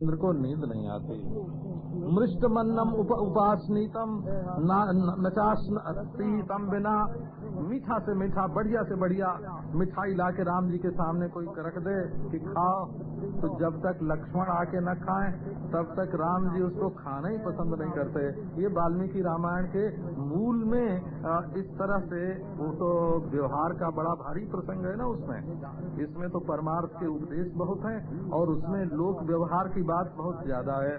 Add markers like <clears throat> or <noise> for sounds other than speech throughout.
इंद्र को नींद नहीं आती। मृष्ट मन्नम उप उपासनीतम नचास्तीतम बिना मीठा से मीठा, बढ़िया से बढ़िया मिठाई ला के राम जी के सामने कोई रख दे कि खाओ। तो जब तक लक्ष्मण आके न खाएँ, तब तक राम जी उसको खाना ही पसंद नहीं करते। ये वाल्मीकि रामायण के मूल में इस तरह से वो तो व्यवहार का बड़ा भारी प्रसंग है ना उसमें। इसमें तो परमार्थ के उपदेश बहुत हैं और उसमें लोक व्यवहार की बात बहुत ज़्यादा है।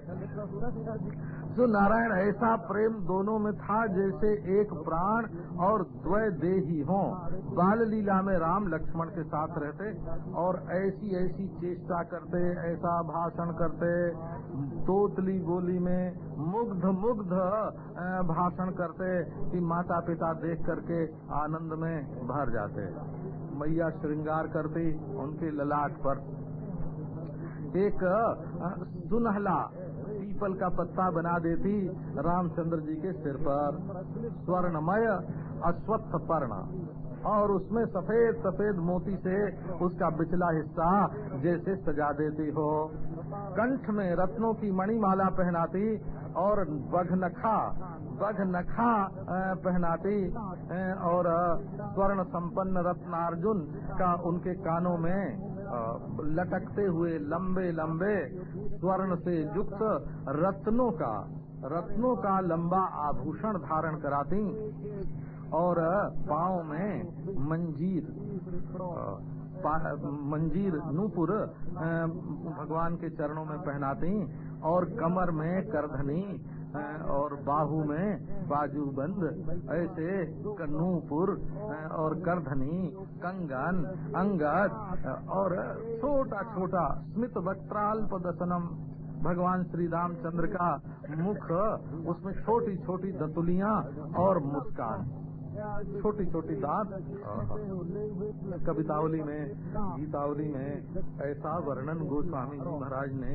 जो नारायण ऐसा प्रेम दोनों में था, जैसे एक प्राण और द्वय देही हो। बाल लीला में राम लक्ष्मण के साथ रहते और ऐसी ऐसी चेष्टा करते, ऐसा भाषण करते। तोतली बोली में मुग्ध मुग्ध भाषण करते कि माता पिता देख करके आनंद में भर जाते। मैया श्रृंगार करती उनके ललाट पर। एक सुनहला पीपल का पत्ता बना देती रामचंद्र जी के सिर पर। स्वर्णमय अश्वत्थ पर्ण। और उसमें सफ़ेद सफ़ेद मोती से उसका बिचला हिस्सा जैसे सजा देती हो। कंठ में रत्नों की मणिमाला पहनाती और बघनखा बघनखा पहनाती और स्वर्ण संपन्न रत्नार्जुन का उनके कानों में लटकते हुए लंबे लंबे स्वर्ण से युक्त रत्नों का रत्नों का लंबा आभूषण धारण कराती और पाँव में मंजीर मंजीर नूपुर भगवान के चरणों में पहनाती और कमर में करधनी और बाहु में बाजू बंद। ऐसे कन्नूपुर और करधनी, कंगन, अंगद, और छोटा छोटा स्मित वक्त्राल्प दसनम भगवान श्री रामचंद्र का मुख, उसमें छोटी छोटी दतुलिया और मुस्कान। छोटी छोटी दांत कवितावली में गीतावली में ऐसा वर्णन गोस्वामी जी महाराज ने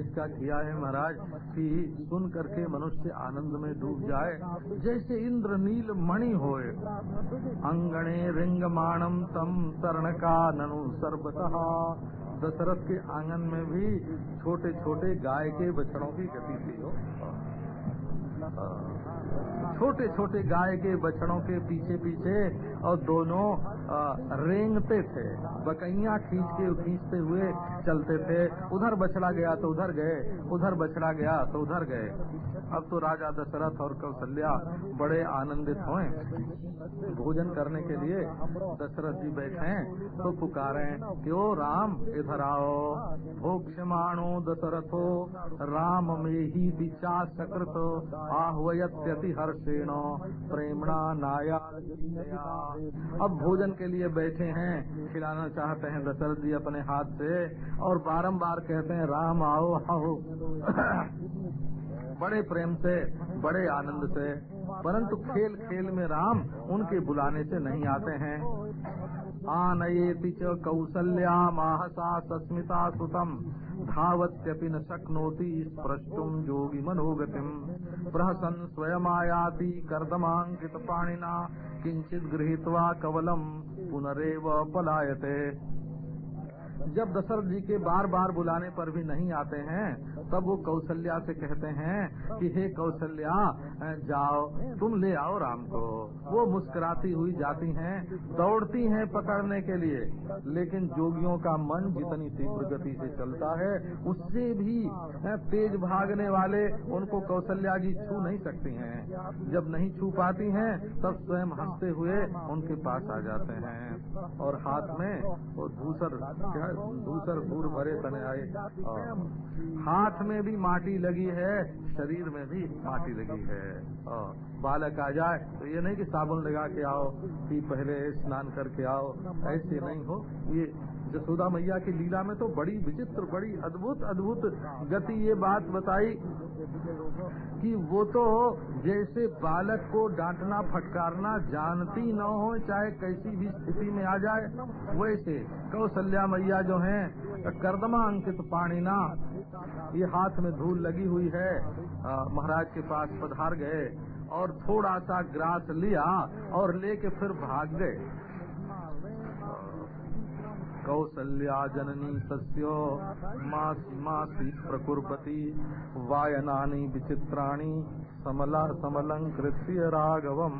इसका किया है महाराज कि सुन करके मनुष्य आनंद में डूब जाए। जैसे इंद्र नील मणि होए। अंगणे रिंग रिंगमाणम तम तरण का ननु सर्वतः। दशरथ के आँगन में भी छोटे छोटे गाय के बछड़ों की गति थी हो। छोटे छोटे गाय के बछड़ों के पीछे पीछे और दोनों रेंगते थे। बकैया खींच के खींचते हुए चलते थे। उधर बछड़ा गया तो उधर गए, उधर बछड़ा गया तो उधर गए। अब तो राजा दशरथ और कौशल्या बड़े आनंदित हुए। भोजन करने के लिए दशरथ जी बैठे तो पुकारे, क्यों राम? इधर आओ। भोक्षमाणो दशरथो, राम में ही दिशा सकृत, आह्वयत्यति हर्षेण, प्रेमणा नाया अब भोजन के लिए बैठे हैं, खिलाना चाहते हैं दशरथ जी अपने हाथ से और बारंबार कहते हैं, राम आओ आओ। बड़े प्रेम से, बड़े आनंद से, परंतु खेल खेल में राम उनके बुलाने से नहीं आते हैं। आनयेति च कौसल्या माहसा सस्मिता सुतम, धावत्यपि न शक्नोति स्प्रष्टुम योगी मनोगतिम। प्रहसन स्वयमायाति कर्दमांकित पाणिना किंचित गृहीत्वा कवलम पुनरेव पलायते। जब दशरथ जी के बार बार बुलाने पर भी नहीं आते हैं तब वो कौशल्या से कहते हैं कि हे कौशल्या जाओ, तुम ले आओ राम को। वो मुस्कुराती हुई जाती हैं, दौड़ती हैं पकड़ने के लिए। लेकिन जोगियों का मन जितनी तीव्र गति से चलता है, उससे भी तेज भागने वाले उनको कौशल्या जी छू नहीं सकती हैं। जब नहीं छू पाती हैं, तब स्वयं हँसते हुए उनके पास आ जाते हैं। और हाथ में वो दूसर दूसर दूर भरे तने आए। हाथ में भी माटी लगी है, शरीर में भी माटी लगी है। बालक आ जाए तो ये नहीं कि साबुन लगा के आओ, कि पहले स्नान करके आओ, ऐसे नहीं हो। ये जसोदा मैया की लीला में तो बड़ी विचित्र, बड़ी अद्भुत अद्भुत गति ये बात बताई कि वो तो जैसे बालक को डांटना, फटकारना जानती न हो, चाहे कैसी भी स्थिति में आ जाए, वैसे। कौशल्या मैया जो हैं कर्दमा अंकित पाणीना ये हाथ में धूल लगी हुई है। महाराज के पास पधार गए और थोड़ा सा ग्रास लिया और लेके फिर भाग गए। कौसल्या जननी सस्यो, मासी मासी प्रकुर्पति, वायनानि विचित्राणि, समला समलंकृत्य राघवम।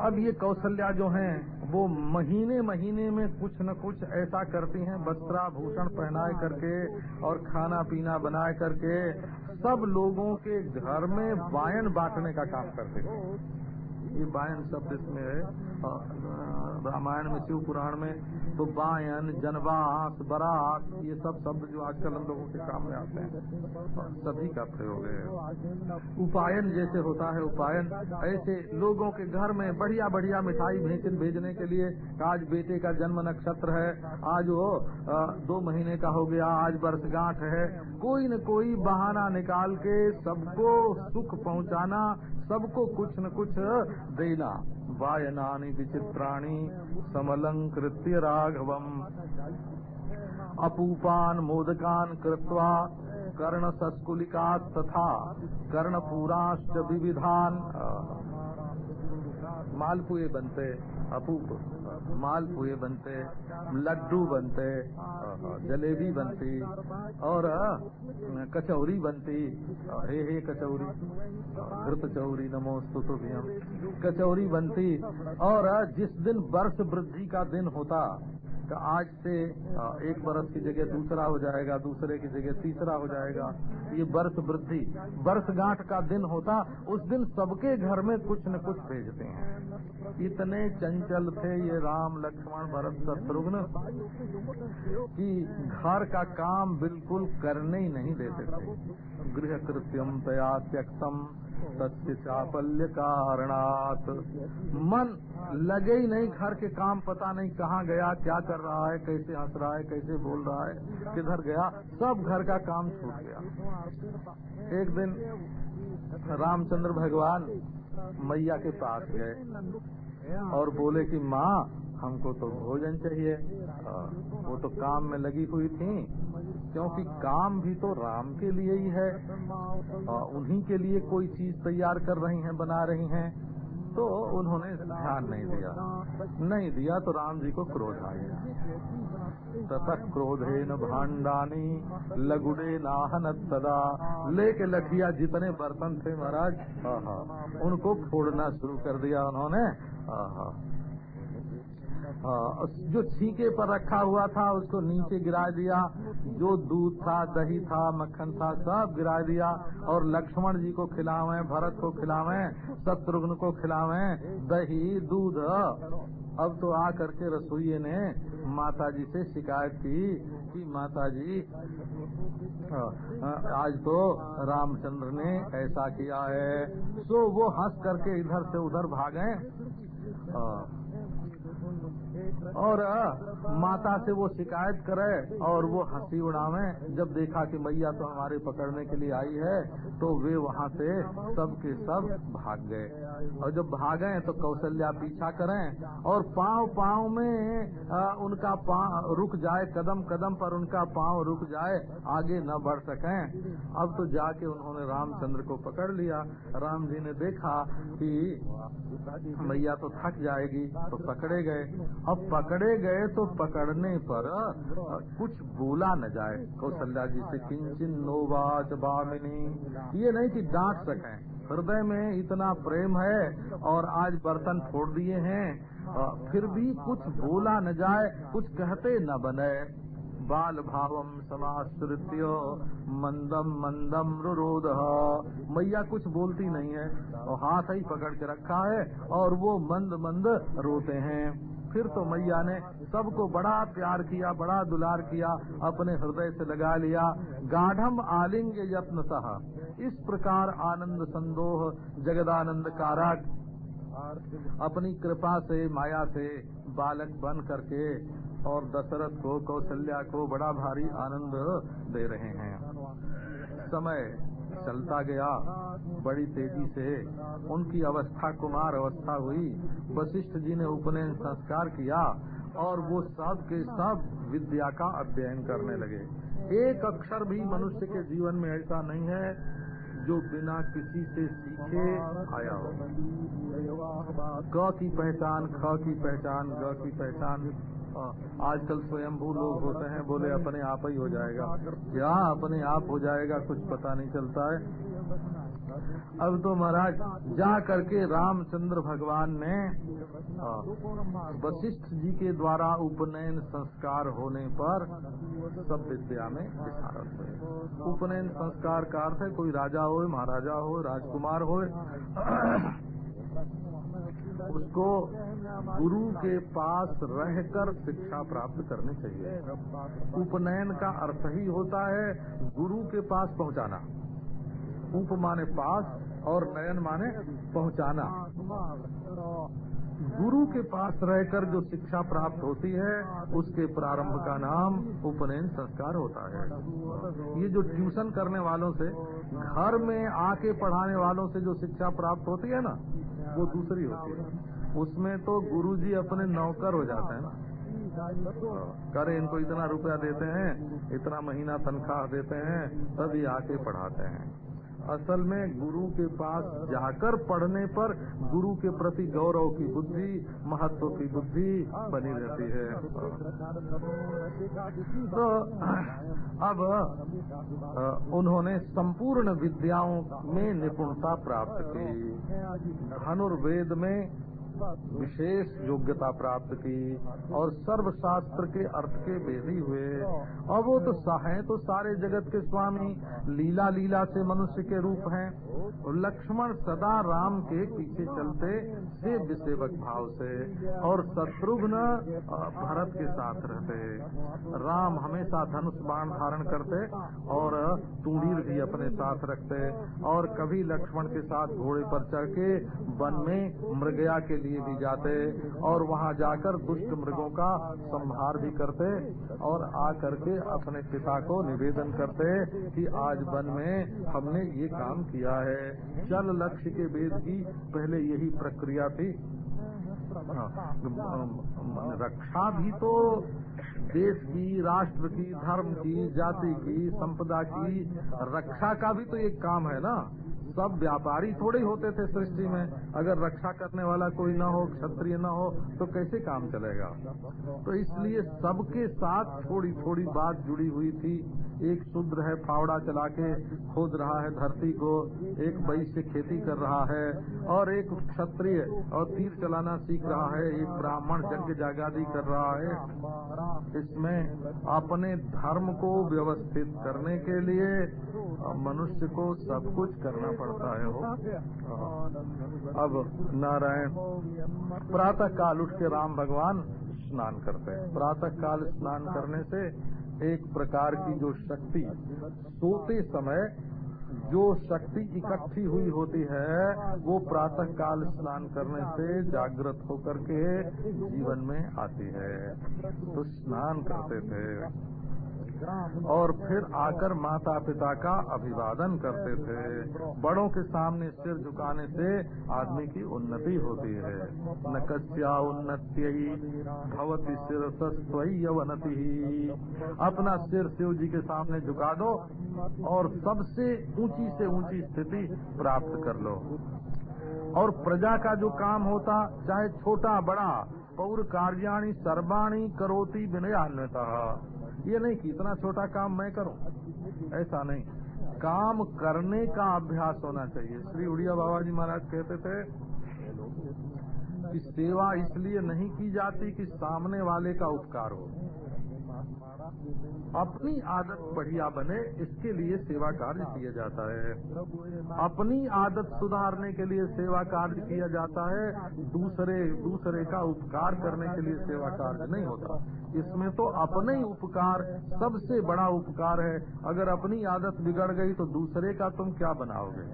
अब ये कौशल्या जो हैं, वो महीने महीने में कुछ न कुछ ऐसा करती हैं, वस्त्राभूषण पहनाए करके और खाना पीना बनाए करके, सब लोगों के घर में वायन बांटने का काम करते हैं। ये बायन शब्द इसमें है रामायण में, शिव पुराण में तो बायन, जनवास, बरात, ये सब शब्द जो आजकल हम लोगों के सामने आते हैं सभी का प्रयोग है। उपायन जैसे होता है उपायन। ऐसे लोगों के घर में बढ़िया बढ़िया मिठाई भेज भेजने के लिए, आज बेटे का जन्म नक्षत्र है, आज वो दो महीने का हो गया, आज वर्षगांठ है। कोई न कोई बहाना निकाल के सबको सुख पहुंचाना, सबको कुछ न कुछ देना। वायनानि विचित्राणि समलंकृत्य राघवम। अपूपान मोदकान कृत्वा कर्ण सस्कुलिका तथा कर्णपूराश्च विविधान। मालपुए बनते। अपूप मालपुए बनते, लड्डू बनते जलेबी बनती, और कचौरी बनती हे हे कचौरी, घृत चौरी नमोस्तु कचौरी बनती, और जिस दिन वर्ष वृद्धि का दिन होता तो आज से एक बरस की जगह दूसरा हो जाएगा, दूसरे की जगह तीसरा हो जाएगा, ये वर्ष वृद्धि, वर्षगांठ का दिन होता, उस दिन सबके घर में कुछ न कुछ भेजते हैं। इतने चंचल थे ये राम, लक्ष्मण, भरत, शत्रुघ्न कि घर का काम बिल्कुल करने ही नहीं देते थे। गृह कृत्यम तया त्यक्तम सत्य चापल्य कारणात मन लगे ही नहीं घर के काम, पता नहीं कहाँ गया, क्या कर रहा है, कैसे हंस रहा है, कैसे बोल रहा है, किधर गया, सब घर का काम छूट गया। एक दिन रामचंद्र भगवान मैया के पास गए और बोले कि माँ, हमको तो भोजन चाहिए। वो तो काम में लगी हुई थी, क्योंकि काम भी तो राम के लिए ही है। उन्हीं के लिए कोई चीज़ तैयार कर रही हैं, बना रही हैं। तो उन्होंने ध्यान नहीं दिया। नहीं दिया तो राम जी को क्रोध आ गया। तथा क्रोधे न भांडानी लगुड़े नाहन सदा। लेके लखिया जितने बर्तन थे महाराज उनको फोड़ना शुरू कर दिया उन्होंने। जो छीके पर रखा हुआ था, उसको नीचे गिरा दिया। जो दूध था, दही था, मक्खन था, सब गिरा दिया। और लक्ष्मण जी को खिलावे, भरत को खिलावे, शत्रुघ्न को खिलावे, दही, दूध। अब तो आ करके रसोई ने माता जी से शिकायत की कि माता जी आज तो रामचंद्र ने ऐसा किया है। सो वो हंस करके इधर से उधर भागे। और माता से वो शिकायत करे और वो हँसी उड़ावे। जब देखा कि मैया तो हमारे पकड़ने के लिए आई है तो वे वहाँ से सब के सब भाग गए। और जब भागे तो कौशल्या पीछा करें और पाँव पाँव में आ, उनका पाँव रुक जाए कदम कदम पर उनका पाँव रुक जाए आगे न बढ़ सके। अब तो जाके उन्होंने रामचंद्र को पकड़ लिया। राम जी ने देखा कि मैया तो थक जाएगी तो पकड़े गए। अब पकड़े गए तो पकड़ने पर कुछ बोला न जाए। कौशल्या जी से किंचन नोवाच बामिनी। ये नहीं कि डांट सके। हृदय में इतना प्रेम है और आज बर्तन फोड़ दिए हैं। फिर भी कुछ बोला न जाए, कुछ कहते न बने। बाल भावम समाश्रित्य मंदम मंदम रुरोध। मैया कुछ बोलती नहीं है। और हाथ ही पकड़ के रखा है और वो मंद मंद रोते हैं। फिर तो मैया ने सबको बड़ा प्यार किया, बड़ा दुलार किया, अपने हृदय से लगा लिया। गाढ़म आलिंग यत्न इस प्रकार आनंद संदोह, जगदानंद कारक अपनी कृपा से, माया से बालक बन करके और दशरथ को कौशल्या को बड़ा भारी आनंद दे रहे हैं। समय चलता गया। बड़ी तेज़ी से उनकी अवस्था कुमार अवस्था हुई। वशिष्ठ जी ने उपनयन संस्कार किया और वो सब के सब विद्या का अध्ययन करने लगे। एक अक्षर भी मनुष्य के जीवन में ऐसा नहीं है जो बिना किसी से सीखे आया हो। क की पहचान, ख की पहचान, ग की पहचान आजकल स्वयंभू लोग होते हैं, बोले अपने आप ही हो जाएगा। क्या अपने आप हो जाएगा, कुछ पता नहीं चलता है। अब तो महाराज, जा करके रामचंद्र भगवान ने वशिष्ठ जी के द्वारा उपनयन संस्कार होने पर सब विद्या में विशारद हुए। उपनयन संस्कार का अर्थ है, कोई राजा हो महाराजा हो राजकुमार हो उसको गुरु के पास रहकर शिक्षा प्राप्त करनी चाहिए। उपनयन का अर्थ ही होता है गुरु के पास पहुंचाना। उप माने पास और नयन माने पहुंचाना। गुरु के पास रहकर जो शिक्षा प्राप्त होती है, उसके प्रारंभ का नाम उपनयन संस्कार होता है। ये जो ट्यूशन करने वालों से, घर में आके पढ़ाने वालों से जो शिक्षा प्राप्त होती है ना वो दूसरी होती है। उसमें तो गुरुजी अपने नौकर हो जाते हैं। ना करे इनको इतना रुपया देते हैं, इतना महीना तनख्वाह देते हैं, तभी आके पढ़ाते हैं। असल में गुरु के पास जाकर पढ़ने पर गुरु के प्रति गौरव की बुद्धि, महत्व की बुद्धि बनी रहती है। तो अब उन्होंने संपूर्ण विद्याओं में निपुणता प्राप्त की। धनुर्वेद में विशेष योग्यता प्राप्त की और सर्वशास्त्र के अर्थ के वेदी हुए। और वो तो हैं तो सारे जगत के स्वामी लीला लीला से मनुष्य के रूप हैं। और लक्ष्मण सदा राम के पीछे चलते से सेवक भाव से और शत्रुघ्न भरत के साथ रहते। राम हमेशा धनुष बाण धारण करते और तूड़ीर भी अपने साथ रखते और कभी लक्ष्मण के साथ घोड़े पर चढ़ के वन में मृगया के लिए भी जाते और वहाँ जाकर दुष्ट मृगों का संहार भी करते और आ करके अपने पिता को निवेदन करते कि आज वन में हमने ये काम किया है। चल लक्ष्य के वेद की पहले यही प्रक्रिया थी। रक्षा भी तो देश की, राष्ट्र की, धर्म की, जाति की, संपदा की, रक्षा का भी तो एक काम है ना? सब व्यापारी थोड़े होते थे सृष्टि में। अगर रक्षा करने वाला कोई ना हो, क्षत्रिय ना हो तो कैसे काम चलेगा? तो इसलिए सबके साथ थोड़ी थोड़ी बात जुड़ी हुई थी। एक शूद्र है, फावड़ा चला के खोद रहा है धरती को, एक वैश्य खेती कर रहा है और एक क्षत्रिय और तीर चलाना सीख रहा है, एक ब्राह्मण जंग जागादी कर रहा है। इसमें अपने धर्म को व्यवस्थित करने के लिए मनुष्य को सब कुछ करना पड़ता है। हो। अब नारायण प्रातः काल उठ के राम भगवान स्नान करते हैं। प्रातः काल स्नान करने से एक प्रकार की जो शक्ति सोते समय जो शक्ति इकट्ठी हुई होती है, वो प्रातः काल स्नान करने से जागृत होकर के जीवन में आती है। तो स्नान करते थे। और फिर आकर माता पिता का अभिवादन करते थे। बड़ों के सामने सिर झुकाने से आदमी की उन्नति होती है। न कस्या उन्नति भवती सिर सस्वी सस्वनति अपना सिर शिव जी के सामने झुका दो और सबसे ऊँची से ऊँची स्थिति प्राप्त कर लो। और प्रजा का जो काम होता, चाहे छोटा बड़ा पौर कार्याणी सर्वाणी करोती विनयान्विता। ये नहीं कि इतना छोटा काम मैं करूँ। ऐसा नहीं। काम करने का अभ्यास होना चाहिए। श्री उड़िया बाबा जी महाराज कहते थे कि सेवा इसलिए नहीं की जाती कि सामने वाले का उपकार हो। अपनी आदत बढ़िया बने, इसके लिए सेवा कार्य किया जाता है। अपनी आदत सुधारने के लिए सेवा कार्य किया जाता है, दूसरे दूसरे का उपकार करने के लिए सेवा कार्य नहीं होता। इसमें तो अपने ही उपकार, सबसे बड़ा उपकार है। अगर अपनी आदत बिगड़ गई तो दूसरे का तुम क्या बनाओगे?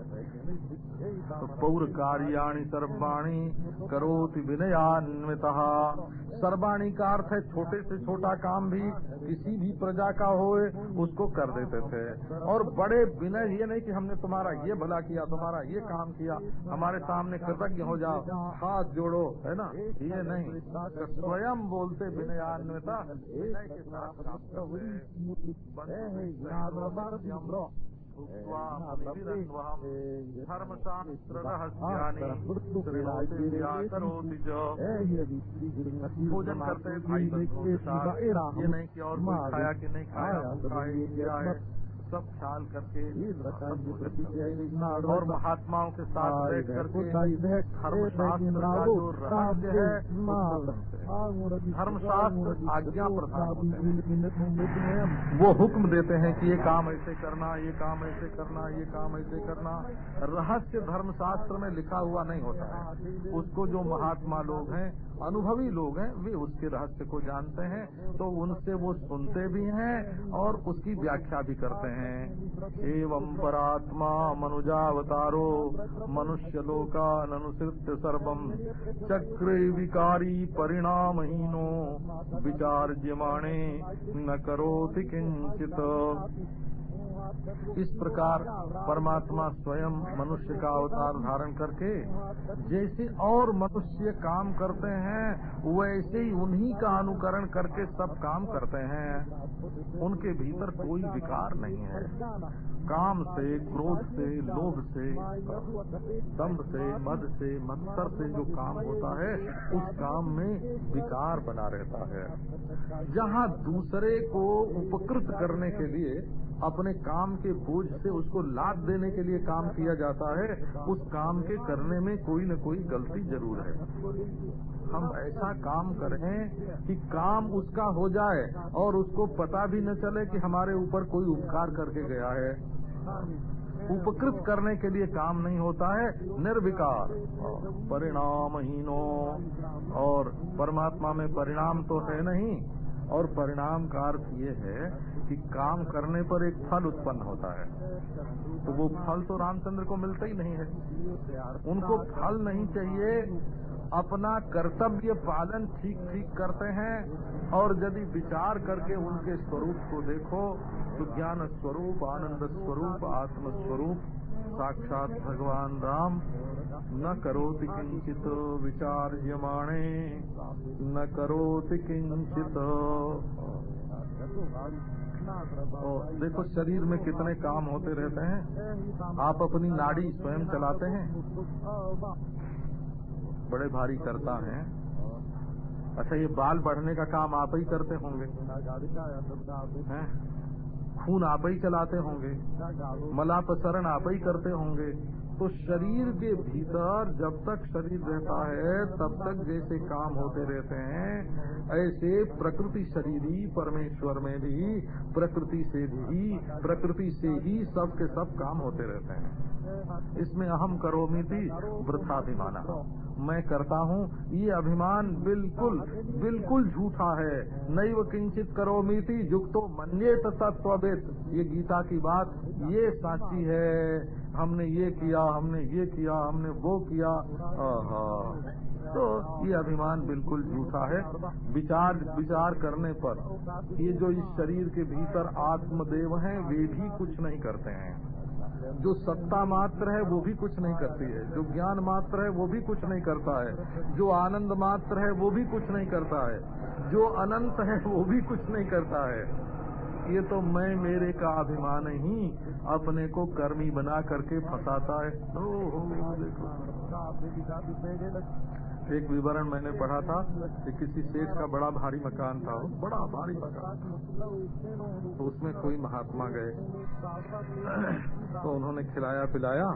तो पौर कार्याणी सर्वाणी करोति विनयान्वित। सर्वाणी का अर्थ है छोटे से छोटा काम भी, किसी भी प्रजा का हो उसको कर देते थे। और बड़े विनय ये नहीं कि हमने तुम्हारा ये भला किया तुम्हारा ये काम किया हमारे सामने कृतज्ञ हो जाओ हाथ जोड़ो है ना? ये नहीं। स्वयं बोलते विनयान्विता विनय के साथ भोजन करते भाई ये नहीं कि और खाया कि नहीं खाया है सब ख्याल करके और महात्माओं के साथ बैठ करके धर्मशास्त्र का जो रहस्य है धर्मशास्त्र आज्ञा प्रधान वो हुक्म देते हैं कि ये काम ऐसे करना ये काम ऐसे करना ये काम ऐसे करना। रहस्य धर्मशास्त्र में लिखा हुआ नहीं होता है। उसको जो महात्मा लोग हैं अनुभवी लोग हैं, वे उसके रहस्य को जानते हैं तो उनसे वो सुनते भी हैं और उसकी व्याख्या भी करते हैं। एवं परात्मा मनुजावतारो, मनुष्य लोकानुसृत्य सर्वम चक्र विकारी परिणामहीनो, विचार्यमाणे न करोति किंचित इस प्रकार परमात्मा स्वयं मनुष्य का अवतार धारण करके जैसे और मनुष्य काम करते हैं, वैसे ही उन्हीं का अनुकरण करके सब काम करते हैं। उनके भीतर कोई विकार नहीं है। काम से, क्रोध से, लोभ से दम्भ से, मद से मत्सर से जो काम होता है, उस काम में विकार बना रहता है। जहाँ दूसरे को उपकृत करने के लिए अपने काम के बोझ से उसको लाभ देने के लिए काम किया जाता है, उस काम के करने में कोई न कोई गलती ज़रूर है। हम ऐसा काम करें कि काम उसका हो जाए और उसको पता भी न चले कि हमारे ऊपर कोई उपकार करके गया है। उपकृत करने के लिए काम नहीं होता है, निर्विकार, परिणामहीनो, और परमात्मा में परिणाम तो है नहीं, और परिणाम का अर्थ ये है कि काम करने पर एक फल उत्पन्न होता है। तो वो फल तो रामचंद्र को मिलता ही नहीं है। उनको फल नहीं चाहिए। अपना कर्तव्य पालन ठीक ठीक करते हैं और यदि विचार करके उनके स्वरूप को देखो तो ज्ञान स्वरूप, आनंद स्वरूप, आत्म स्वरूप, साक्षात भगवान राम। न करोति किंचित विचार्यमाणे, न करोति किंचित और देखो, शरीर में कितने काम होते रहते हैं। आप अपनी नाड़ी स्वयं चलाते हैं। बड़े भारी करता है। अच्छा ये बाल बढ़ने का काम आप ही करते होंगे? खून आप ही चलाते होंगे। मलापसरण आप ही करते होंगे। तो शरीर के भीतर जब तक शरीर रहता है, तब तक जैसे काम होते रहते हैं, ऐसे प्रकृति शरीर ही परमेश्वर में भी, प्रकृति से भी, प्रकृति से ही सब के सब काम होते रहते हैं। इसमें अहम करोमी थी वृथाभिमाना मैं करता हूँ, ये अभिमान बिल्कुल बिल्कुल झूठा है। नैव किंचित करोमी थी युक्तो मन्ये तत्वेद ये गीता की बात, ये साची है। हमने ये किया, हमने ये किया, हमने वो किया। तो ये अभिमान बिल्कुल झूठा है। विचार विचार करने पर। ये जो इस शरीर के भीतर आत्मदेव हैं, वे भी कुछ नहीं करते हैं। जो सत्ता मात्र है वो भी कुछ नहीं करती है। जो ज्ञान मात्र है वो भी कुछ नहीं करता है। जो आनंद मात्र है वो भी कुछ नहीं करता है। जो अनंत है वो भी कुछ नहीं करता है। ये तो मैं मेरे का अभिमान ही अपने को कर्मी बना करके फंसाता है। ओ, देखो। एक विवरण मैंने पढ़ा था कि किसी सेठ का बड़ा भारी मकान था बड़ा भारी मकान। तो उसमें कोई महात्मा गए। तो उन्होंने खिलाया पिलाया।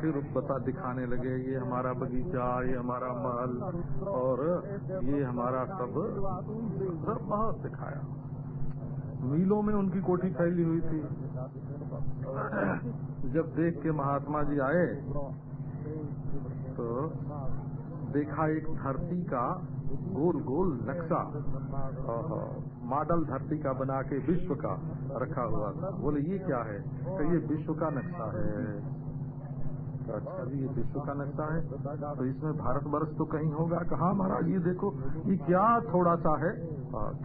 फिर बता दिखाने लगे, ये हमारा बगीचा, ये हमारा महल और ये हमारा सब। सब बहुत दिखाया। मीलों में उनकी कोठी फैली हुई थी। जब देख के महात्मा जी आए तो देखा एक धरती का गोल गोल नक्शा मॉडल धरती का बना के विश्व का रखा हुआ। था बोले, ये क्या है? तो ये विश्व का नक्शा है। अच्छा जी, ये विश्व का नक्शा है। तो इसमें भारतवर्ष तो कहीं होगा। कहा महाराज? ये देखो, ये क्या थोड़ा सा है।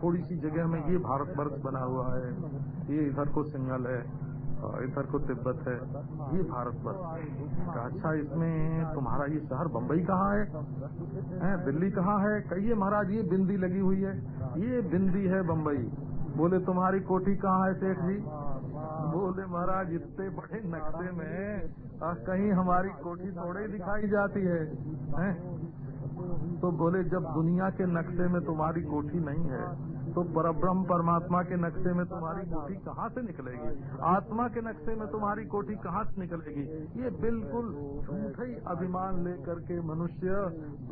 थोड़ी सी जगह में ये भारतवर्ष बना हुआ है। ये इधर को सिंगल है। इधर को तिब्बत है। ये भारत वर्ष अच्छा इसमें तुम्हारा ये शहर बम्बई कहाँ है, है दिल्ली कहाँ है? कहिए महाराज ये बिंदी लगी हुई है। ये बिंदी है बम्बई बोले तुम्हारी कोठी कहाँ है सेठ जी? बोले महाराज इतने बड़े नक्शे में आ, कहीं हमारी कोठी थोड़े दिखाई जाती है, है? तो बोले जब दुनिया के नक्शे में तुम्हारी कोठी नहीं है तो परब्रह्म परमात्मा के नक्शे में तुम्हारी कोठी कहाँ से निकलेगी? आत्मा के नक्शे में तुम्हारी कोठी कहाँ से निकलेगी? ये बिल्कुल झूठे अभिमान लेकर के मनुष्य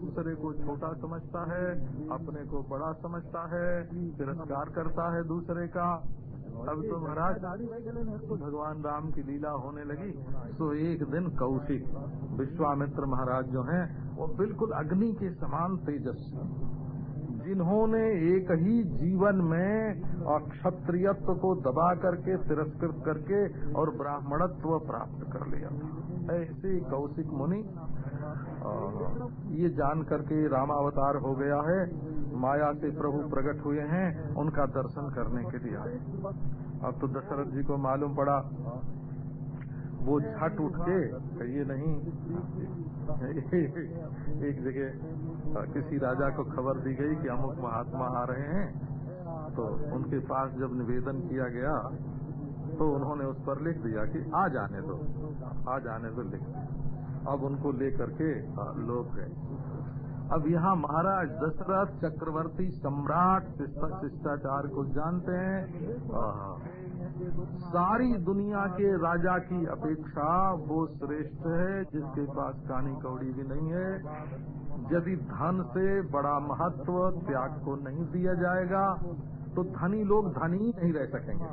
दूसरे को छोटा समझता है, अपने को बड़ा समझता है, तिरस्कार करता है दूसरे का। अब तो महाराज, भगवान राम की लीला होने लगी। तो एक दिन कौशिक, विश्वामित्र महाराज जो हैं, वो बिल्कुल अग्नि के समान तेजस्वी। जिन्होंने एक ही जीवन में क्षत्रियत्व को दबा करके, तिरस्कृत करके और ब्राह्मणत्व प्राप्त कर लिया ऐसे कौशिक मुनि ये जान करके रामावतार हो गया है, माया से प्रभु प्रकट हुए हैं, उनका दर्शन करने के लिए आए। अब तो दशरथ जी को मालूम पड़ा, वो झट उठ के ये नहीं <laughs> एक जगह किसी राजा को खबर दी गई कि अमुक महात्मा आ रहे हैं। तो उनके पास जब निवेदन किया गया तो उन्होंने उस पर लिख दिया कि आ जाने दो, आ जाने दो लिख अब उनको लेकर के लोग गए। अब यहाँ महाराज दशरथ चक्रवर्ती सम्राट शिष्टाचार को जानते हैं। सारी दुनिया के राजा की अपेक्षा वो श्रेष्ठ है, जिसके पास कानी कौड़ी भी नहीं है। यदि धन से बड़ा महत्व त्याग को नहीं दिया जाएगा तो धनी लोग धनी नहीं रह सकेंगे।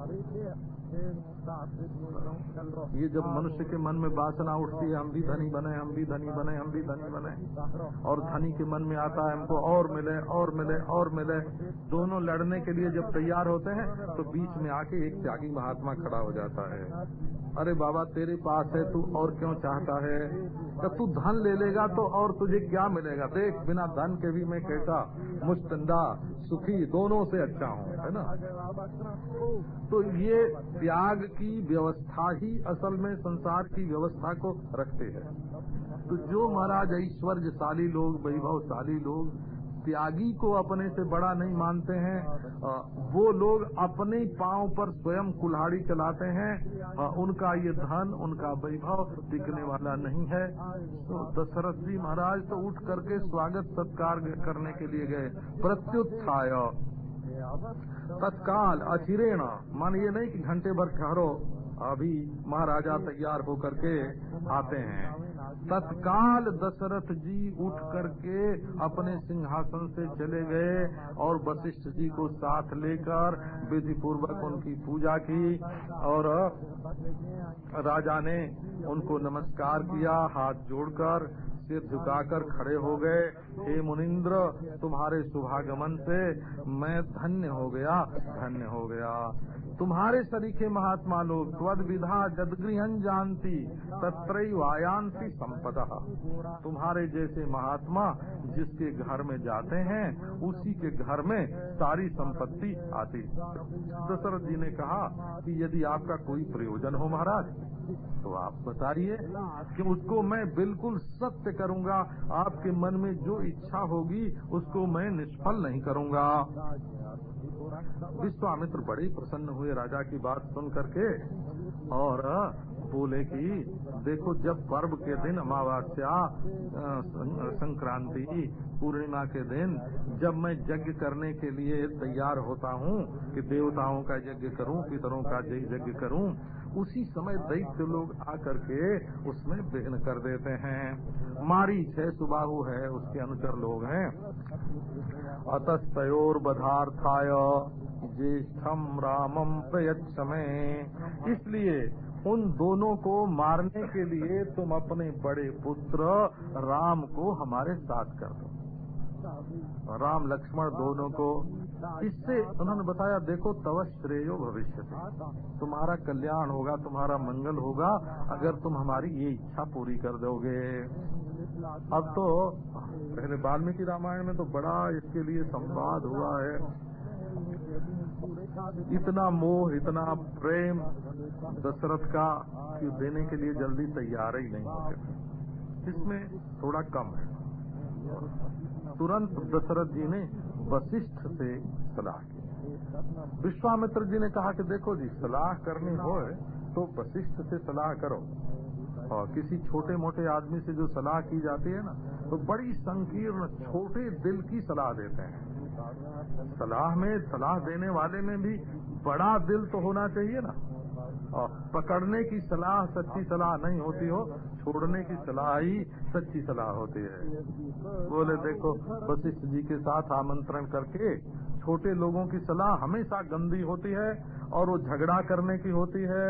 ये जब मनुष्य के मन में वासना उठती है हम भी धनी बने हम भी धनी बने हम भी धनी बने। और धनी के मन में आता है हमको और मिले और मिले और मिले। दोनों लड़ने के लिए जब तैयार होते हैं तो बीच में आके एक त्यागी महात्मा खड़ा हो जाता है। अरे बाबा तेरे पास है तू और क्यों चाहता है? तो तू धन ले लेगा तो और तुझे क्या मिलेगा? देख बिना धन के भी मैं कैसा? मुस्तंदा सुखी, दोनों से अच्छा हूँ, है ना? तो ये त्याग की व्यवस्था ही असल में संसार की व्यवस्था को रखते हैं। तो जो महाराज ऐश्वर्यशाली लोग, वैभवशाली लोग त्यागी को अपने से बड़ा नहीं मानते हैं। वो लोग अपने पाँव पर स्वयं कुल्हाड़ी चलाते हैं। उनका ये धन, उनका वैभव टिकने वाला नहीं है। तो दशरथ जी महाराज तो उठ करके स्वागत सत्कार करने के लिए गए। प्रत्युत्थाय। तत्काल अचिरेण मान ये नहीं कि घंटे भर ठहरो, अभी महाराजा तैयार होकर के आते हैं। तत्काल दशरथ जी उठ करके अपने सिंहासन से चले गए और वशिष्ठ जी को साथ लेकर विधि पूर्वक उनकी पूजा की और राजा ने उनको नमस्कार किया, हाथ जोड़कर, सिर झुकाकर खड़े हो गए। हे मुनिंद्र, तुम्हारे शुभागमन से मैं धन्य हो गया, धन्य हो गया। तुम्हारे सरीखे महात्मा लोग त्वद विधा जदगृहन जानती, तत्रैव आयांती संपदा। तुम्हारे जैसे महात्मा जिसके घर में जाते हैं, उसी के घर में सारी संपत्ति आती। दशरथ जी ने कहा कि यदि आपका कोई प्रयोजन हो महाराज तो आप बताइए कि उसको मैं बिल्कुल सत्य करूँगा। आपके मन में जो इच्छा होगी, उसको मैं निष्फल नहीं करूँगा। विश्वामित्र बड़े प्रसन्न हुए राजा की बात सुन करके और बोले कि देखो जब पर्व के दिन अमावस्या संक्रांति, पूर्णिमा के दिन जब मैं यज्ञ करने के लिए तैयार होता हूँ कि देवताओं का यज्ञ करूँ, पितरों का यज्ञ करूँ उसी समय दैत्य लोग आकर के उसमें विघ्न कर देते हैं। मारीच है सुबाहु है, उसके अनुचर लोग हैं। अतस्तोर बधार्थाय ज्येष्ठम रामम प्रयच्छ में इसलिए उन दोनों को मारने के लिए तुम अपने बड़े पुत्र राम को हमारे साथ कर दो। राम लक्ष्मण दोनों को इससे उन्होंने बताया, देखो, तव श्रेयो भविष्य तुम्हारा कल्याण होगा, तुम्हारा मंगल होगा, अगर तुम हमारी ये इच्छा पूरी कर दोगे। अब तो पहले वाल्मीकि रामायण में तो बड़ा इसके लिए संवाद हुआ है। इतना मोह, इतना प्रेम दशरथ का कि देने के लिए जल्दी तैयार ही नहीं होते इसमें थोड़ा कम है। तुरंत दशरथ जी ने वशिष्ठ से सलाह की। विश्वामित्र जी ने कहा कि देखो जी, सलाह करनी हो तो वशिष्ठ से सलाह करो। और किसी छोटे मोटे आदमी से जो सलाह की जाती है ना तो बड़ी संकीर्ण, छोटे दिल की सलाह देते हैं। सलाह में, सलाह देने वाले में भी बड़ा दिल तो होना चाहिए ना। पकड़ने की सलाह सच्ची सलाह नहीं होती हो, छोड़ने की सलाह ही सच्ची सलाह होती है। बोले, देखो वशिष्ठ जी के साथ आमंत्रण करके छोटे लोगों की सलाह हमेशा गंदी होती है और वो झगड़ा करने की होती है,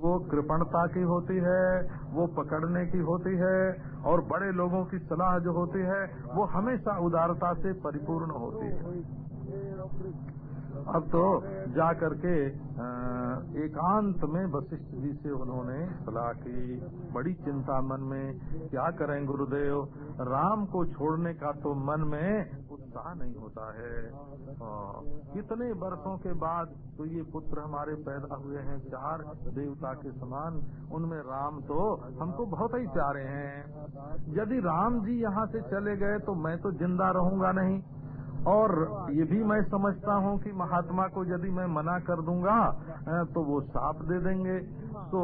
वो कृपणता की होती है, वो पकड़ने की होती है और बड़े लोगों की सलाह जो होती है, वो हमेशा उदारता से परिपूर्ण होती है। अब तो जा करके एकांत में वशिष्ठ जी से उन्होंने सलाह की, बड़ी चिंता मन में, क्या करें गुरुदेव? राम को छोड़ने का तो मन में उत्साह नहीं होता है। कितने वर्षों के बाद तो ये पुत्र हमारे पैदा हुए हैं, चार देवता के समान। उनमें राम तो हमको बहुत ही प्यारे हैं। यदि राम जी यहाँ से चले गए तो मैं तो ज़िंदा रहूँगा नहीं। और ये भी मैं समझता हूँ कि महात्मा को यदि मैं मना कर दूँगा तो वो साप दे देंगे। तो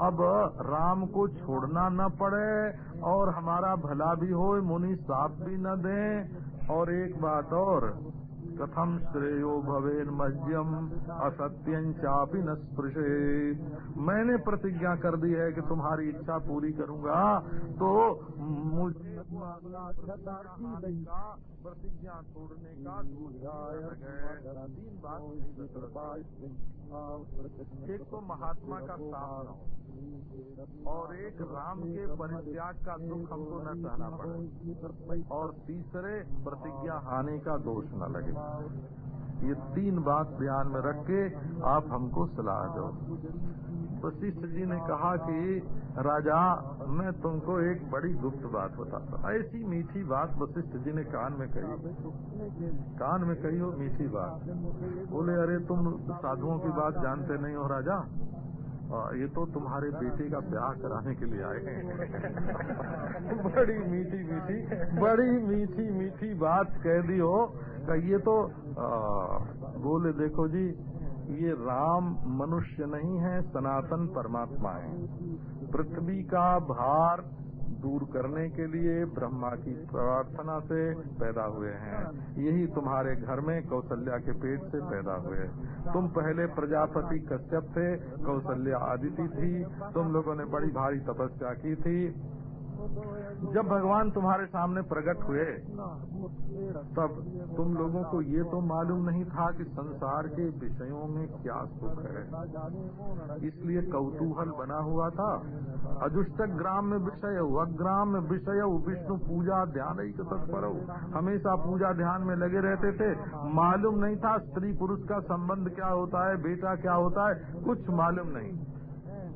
अब राम को छोड़ना न पड़े और हमारा भला भी हो मुनि साप भी न दें। और एक बात और, कथम श्रेयो भवेन मध्यम असत्यं चापी न स्पृशे। मैंने प्रतिज्ञा कर दी है कि तुम्हारी इच्छा पूरी करूँगा तो मुझे प्रतिज्ञा तोड़ने का तीन बात एक तो महात्मा का सामना और एक राम के परित्याग का दुख हमको न सहना पड़े और तीसरे प्रतिज्ञा हानि का दोष न लगे ये तीन बात ध्यान में रख के आप हमको सलाह दो। वशिष्ठ जी ने कहा कि राजा मैं तुमको एक बड़ी गुप्त बात बताता हूँ। ऐसी मीठी बात वशिष्ठ जी ने कान में कही। कान में कही हो मीठी बात। बोले अरे तुम साधुओं की बात जानते नहीं हो राजा। ये तो तुम्हारे बेटे का ब्याह कराने के लिए आए हैं। <laughs> बड़ी मीठी मीठी बड़ी मीठी मीठी बात कह दी हो। ये तो आ, बोले देखो जी ये राम मनुष्य नहीं है, सनातन परमात्मा है। पृथ्वी का भार दूर करने के लिए ब्रह्मा की प्रार्थना से पैदा हुए हैं। यही तुम्हारे घर में कौशल्या के पेट से पैदा हुए। तुम पहले प्रजापति कश्यप थे कौशल्या आदिति थी। तुम लोगों ने बड़ी भारी तपस्या की थी। जब भगवान तुम्हारे सामने प्रकट हुए, तब तुम लोगों को ये तो मालूम नहीं था कि संसार के विषयों में क्या सुख है। इसलिए कौतूहल बना हुआ था। अजुष्टक ग्राम में विषय अग्राम में विषय, विष्णु पूजा ध्यान ही तत्पर हो हमेशा पूजा ध्यान में लगे रहते थे। मालूम नहीं था स्त्री पुरुष का संबंध क्या होता है, बेटा क्या होता है, कुछ मालूम नहीं।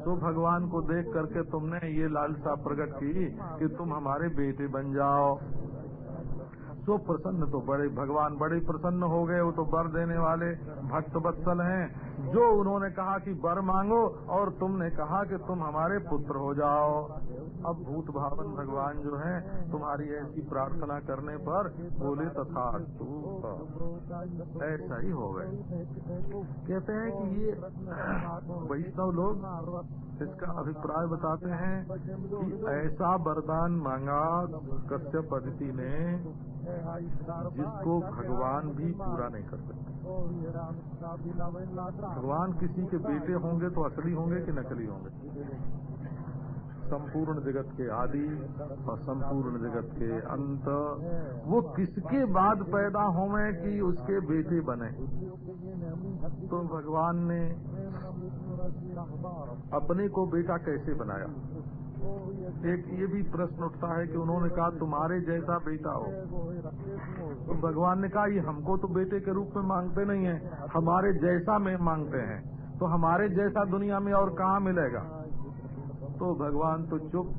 तो भगवान को देख करके तुमने ये लालसा प्रकट की कि तुम हमारे बेटे बन जाओ। तो प्रसन्न तो बड़े, भगवान बड़े प्रसन्न हो गए, वो तो बर देने वाले भक्त बत्सल हैं। जो उन्होंने कहा कि बर मांगो और तुमने कहा कि तुम हमारे पुत्र हो जाओ। अब भूत भावन भगवान जो है, तुम्हारी ऐसी प्रार्थना करने पर बोले तथा ऐसा ही हो गए कहते हैं कि ये वैष्णव लोग इसका अभिप्राय बताते हैं कि ऐसा वरदान मांगा कश्यप अदिति ने, जिसको भगवान भी पूरा नहीं कर सकते। भगवान किसी के बेटे होंगे तो असली होंगे कि नकली होंगे? संपूर्ण जगत के आदि और संपूर्ण जगत के अंत। वो किसके बाद पैदा होवे कि उसके बेटे बने? तो भगवान ने अपने को बेटा कैसे बनाया? एक ये भी प्रश्न उठता है कि उन्होंने कहा, तुम्हारे जैसा बेटा हो। तो भगवान ने कहा, ये हमको तो बेटे के रूप में मांगते नहीं है, हमारे जैसा में मांगते हैं। तो हमारे जैसा दुनिया में और कहाँ मिलेगा? तो भगवान तो चुप।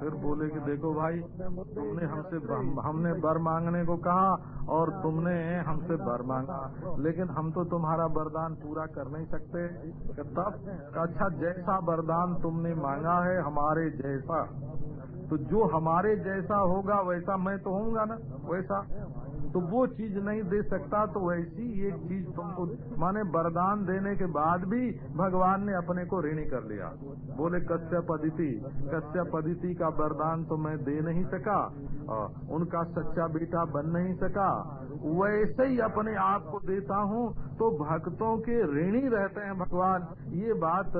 फिर बोले कि देखो भाई, तुमने हमसे हमने बर मांगने को कहा और तुमने हमसे बर मांगा। लेकिन हम तो तुम्हारा वरदान पूरा कर नहीं सकते। तब अच्छा जैसा वरदान तुमने मांगा है, हमारे जैसा। तो जो हमारे जैसा होगा, वैसा मैं तो होऊँगा ना, वैसा। तो वो चीज़ नहीं दे सकता तो वैसी एक चीज़ तुमको, माने वरदान देने के बाद भी भगवान ने अपने को ऋणी कर लिया। बोले कश्यप अदिति कश्यप अदिति का वरदान तो मैं दे नहीं सका उनका सच्चा बेटा बन नहीं सका। वैसे ही अपने आप को देता हूँ तो भक्तों के ऋणी रहते हैं भगवान। ये बात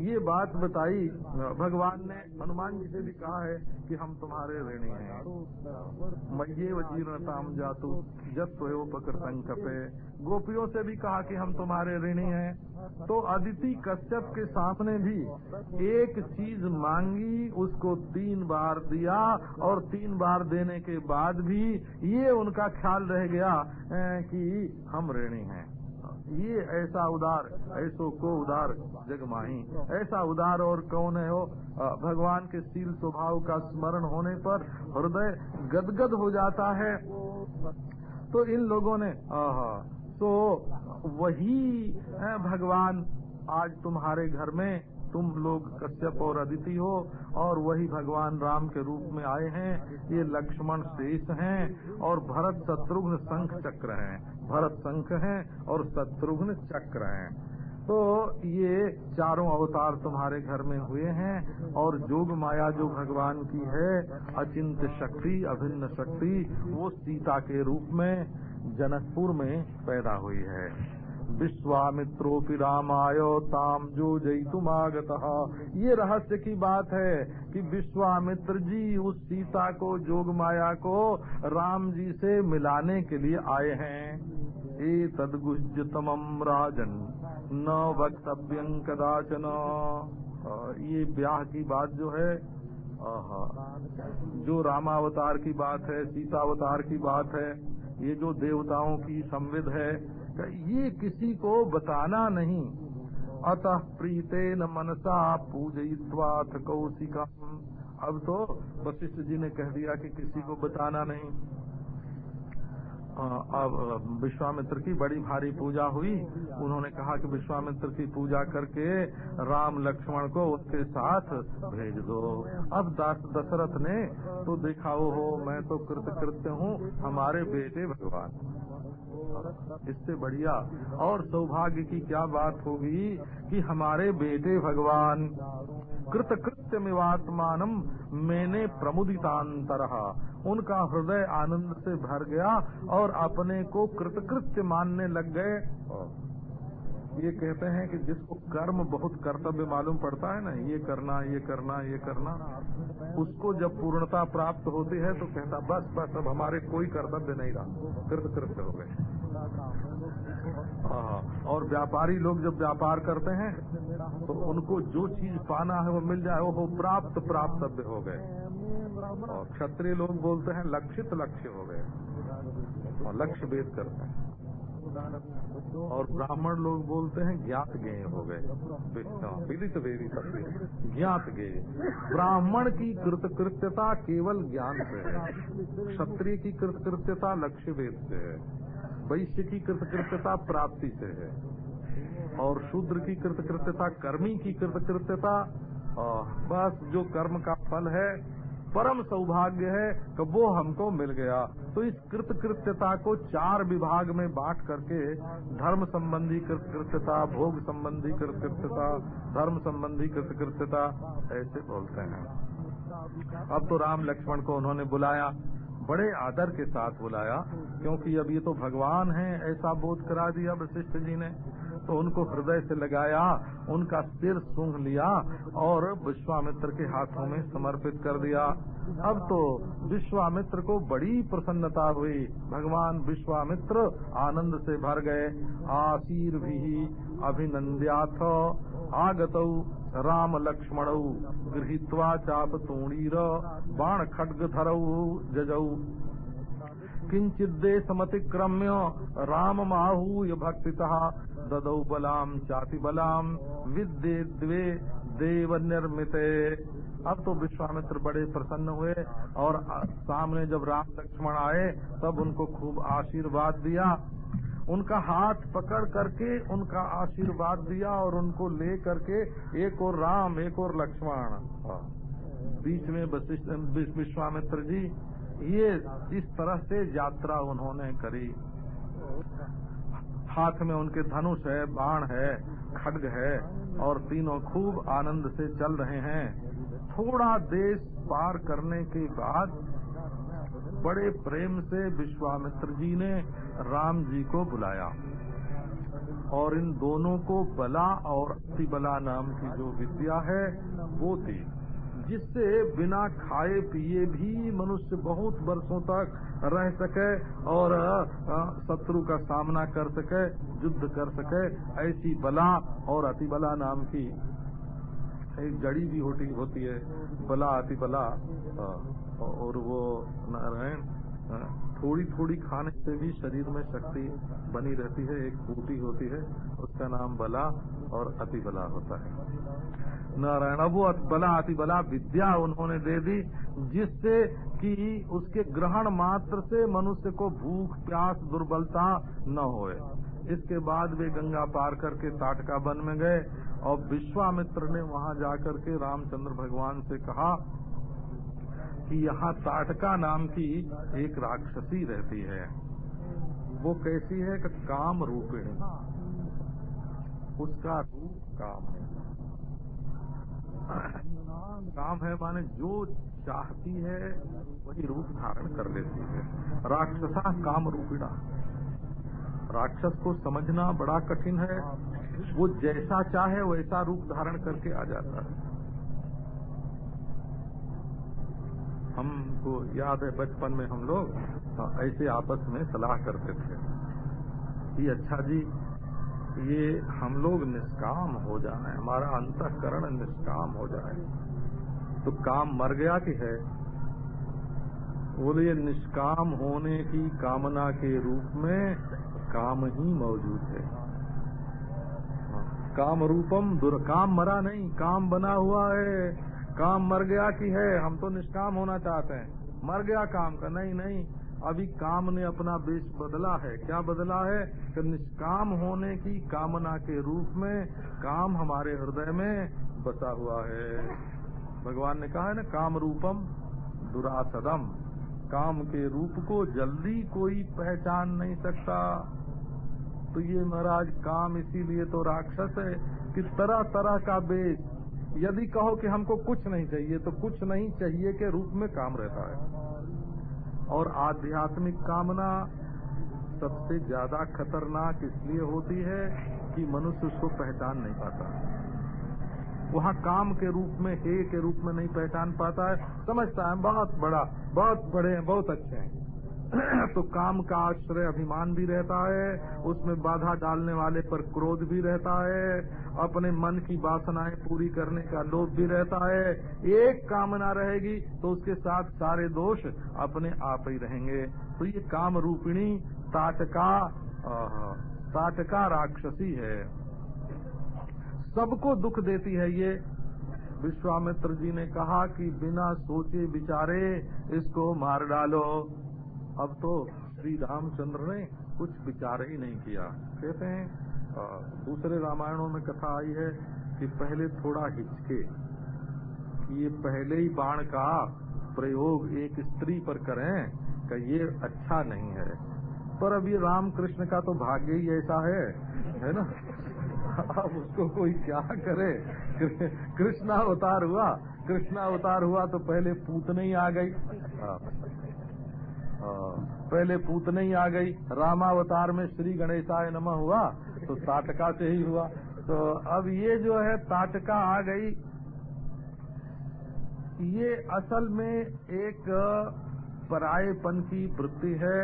ये बात बताई भगवान ने। हनुमान जी से भी कहा है कि हम तुम्हारे ऋणी हैं। मैं मये जीर्णताम जातु जब संकपे कपे गोपियों से भी कहा कि हम तुम्हारे ऋणी हैं। तो अदिति कश्यप के सामने भी एक चीज़ मांगी, उसको तीन बार दिया और तीन बार देने के बाद भी ये उनका ख्याल रह गया कि हम ऋणी हैं। ये ऐसा उदार, ऐसो को उदार जग जगमाही। ऐसा उदार और कौन है हो भगवान के शील स्वभाव का स्मरण होने पर हृदय गदगद हो जाता है। तो इन लोगों ने तो वही भगवान आज तुम्हारे घर में। तुम लोग कश्यप और अदिति हो, और वही भगवान राम के रूप में आए हैं। ये लक्ष्मण शेष हैं, और भरत शत्रुघ्न शंख चक्र हैं। भरत शंख हैं, और शत्रुघ्न चक्र हैं। तो ये चारों अवतार तुम्हारे घर में हुए हैं, और जोग माया जो भगवान की है अचिंत शक्ति, अभिन्न शक्ति, वो सीता के रूप में जनकपुर में पैदा हुई है। विश्वामित्रोपि रामाय ताम जो जयतुमागत ये रहस्य की बात है कि विश्वामित्र जी उस सीता को जोग माया को राम जी से मिलाने के लिए आए हैं। ए तदगुजतम राजन, न वक्तव्य कदाचन। ये ब्याह की बात जो है जो रामावतार की बात है, सीतावतार की बात है, ये जो देवताओं की संविध है ये किसी को बताना नहीं। अतः प्रीते न मनसा पूजयित्वाथ कौशिका अब तो वशिष्ठ जी ने कह दिया कि किसी को बताना नहीं। अब विश्वामित्र की बड़ी भारी पूजा हुई। उन्होंने कहा कि विश्वामित्र की पूजा करके राम लक्ष्मण को उसके साथ भेज दो। अब दशरथ ने तो देखा हो, मैं तो कृत कृत्य हूँ, हमारे बेटे भगवान। इससे बढ़िया। और सौभाग्य की क्या बात होगी कि हमारे बेटे भगवान कृत कृत्य मिवात्मान मैंने प्रमुदितांतर। उनका हृदय आनंद से भर गया और अपने को कृतकृत्य मानने लग गए। ये कहते हैं कि जिसको कर्म बहुत कर्तव्य मालूम पड़ता है ना, ये करना ये करना ये करना, उसको जब पूर्णता प्राप्त होती है तो कहता, बस बस, अब हमारे कोई कर्तव्य नहीं रहा कृत कृत्य हो गए। और व्यापारी लोग जब व्यापार करते हैं तो उनको जो चीज़ पाना है वो मिल जाए, वो प्राप्त प्राप्तव्य हो गए। और क्षत्रिय लोग बोलते हैं, लक्षित लक्ष्य हो गए। और लक्ष्य भेद करते हैं। और ब्राह्मण लोग बोलते हैं, ज्ञात गेय हो गए। वेदी सत्य। ज्ञात गेय ब्राह्मण की कृतकृत्यता केवल ज्ञान से है। क्षत्रिय की कृतकृत्यता लक्ष्य भेद से है। वैश्य की कृतकृत्यता प्राप्ति से है। और शूद्र की कृतकृत्यता, कर्मी की कृतकृत्यता बस जो कर्म का फल है, परम सौभाग्य है कि वो हमको मिल गया। तो इस कृतकृत्यता को चार विभाग में बांट करके धर्म संबंधी कृतकृत्यता, भोग संबंधी कृतकृत्यता, धर्म संबंधी कृतकृत्यता, ऐसे बोलते हैं। अब तो राम लक्ष्मण को उन्होंने बुलाया। बड़े आदर के साथ बुलाया, क्योंकि अब ये तो भगवान है, ऐसा बोध करा दिया वशिष्ठ जी ने। तो उनको हृदय से लगाया, उनका सिर सूंघ लिया और विश्वामित्र के हाथों में समर्पित कर दिया। अब तो विश्वामित्र को बड़ी प्रसन्नता हुई। भगवान विश्वामित्र आनंद से भर गए। आशीर भी अभिनंद्याथ। आगत राम लक्ष्मण गृहीत्वा चाप तूणीर बाण खड्ग धरऊ जजऊ किंचिदे समतिक्रम्य राम आहूय भक्ति ददौ बलाम चाति बलाम विद्ये द्वे देव निर्मित अब तो विश्वामित्र बड़े प्रसन्न हुए और सामने जब राम लक्ष्मण आए, तब उनको खूब आशीर्वाद दिया। उनका हाथ पकड़ करके उनका आशीर्वाद दिया और उनको ले करके एक और राम एक और लक्ष्मण। बीच में विश्वामित्र जी ये इस तरह से यात्रा उन्होंने करी। हाथ में उनके धनुष है बाण है खड्ग है और तीनों खूब आनंद से चल रहे हैं। थोड़ा देश पार करने के बाद बड़े प्रेम से विश्वामित्र जी ने राम जी को बुलाया। और इन दोनों को बला और अतिबला नाम की जो विद्या है, वो दी जिससे बिना खाए पिए भी मनुष्य बहुत वर्षों तक रह सके और शत्रु का सामना कर सके, युद्ध कर सके, ऐसी बला और अतिबला नाम की एक जड़ी भी होती होती है, बला अतिबला और वो नारायण थोड़ी थोड़ी खाने से भी शरीर में शक्ति बनी रहती है, एक बूटी होती है, उसका नाम बला और अति बला होता है। नारायण, अब वो बला अति बला विद्या उन्होंने दे दी, जिससे कि उसके ग्रहण मात्र से मनुष्य को भूख, प्यास, दुर्बलता न होए। इसके बाद वे गंगा पार करके ताटका वन में गए, और विश्वामित्र ने वहाँ जाकर के रामचंद्र भगवान से कहा कि यहाँ ताटका नाम की एक राक्षसी रहती है। वो कैसी है कि काम रूपिणी उसका रूप काम है। काम है माने जो चाहती है, वही रूप धारण कर लेती है। राक्षसा काम रूपिणा। राक्षस को समझना बड़ा कठिन है। वो जैसा चाहे वैसा रूप धारण करके आ जाता है। हमको याद है बचपन में हम लोग हाँ, ऐसे आपस में सलाह करते थे। कि अच्छा जी ये हम लोग निष्काम हो जाए हमारा अंतकरण निष्काम हो जाए। तो काम मर गया कि है? बोले निष्काम होने की कामना के रूप में काम ही मौजूद है। हाँ, काम रूपम दुर्काम मरा नहीं काम बना हुआ है। काम मर गया कि है? हम तो निष्काम होना चाहते हैं। मर गया काम का? नहीं नहीं। अभी काम ने अपना बेश बदला है। क्या बदला है? कि निष्काम होने की कामना के रूप में काम हमारे हृदय में बसा हुआ है। भगवान ने कहा है ना, काम रूपम दुरासदम। काम के रूप को जल्दी कोई पहचान नहीं सकता। तो ये महाराज, काम इसीलिए तो राक्षस है कि तरह तरह का बेच यदि कहो कि हमको कुछ नहीं चाहिए तो कुछ नहीं चाहिए के रूप में काम रहता है। और आध्यात्मिक कामना सबसे ज़्यादा खतरनाक इसलिए होती है कि मनुष्य उसको पहचान नहीं पाता। वहाँ काम के रूप में, हे के रूप में नहीं पहचान पाता है। समझता है बहुत बड़ा, बहुत बड़े हैं, बहुत अच्छे हैं। <clears throat> तो काम का आश्रय अभिमान भी रहता है, उसमें बाधा डालने वाले पर क्रोध भी रहता है, अपने मन की वासनाएँ पूरी करने का लोभ भी रहता है। एक कामना रहेगी तो उसके साथ सारे दोष अपने आप ही रहेंगे। तो ये काम रूपिणी ताटका ताटका राक्षसी है। सबको दुख देती है ये। विश्वामित्र जी ने कहा कि बिना सोचे विचारे इसको मार डालो। अब तो श्री रामचंद्र ने कुछ विचार ही नहीं किया। कहते हैं दूसरे रामायणों में कथा आई है कि पहले थोड़ा हिचके, कि ये पहले ही बाण का प्रयोग एक स्त्री पर करें, कि ये अच्छा नहीं है। पर अब ये राम कृष्ण का तो भाग्य ही ऐसा है है ना? अब उसको कोई क्या करे? कृष्णा अवतार हुआ कृष्णा अवतार हुआ तो पहले पूत नहीं आ गई। हाँ। पहले पूतनी आ गई। रामावतार में श्री गणेशाय नमः हुआ तो ताटका से ही हुआ। तो अब ये जो है ताटका आ गई। ये असल में एक परायेपन की वृत्ति है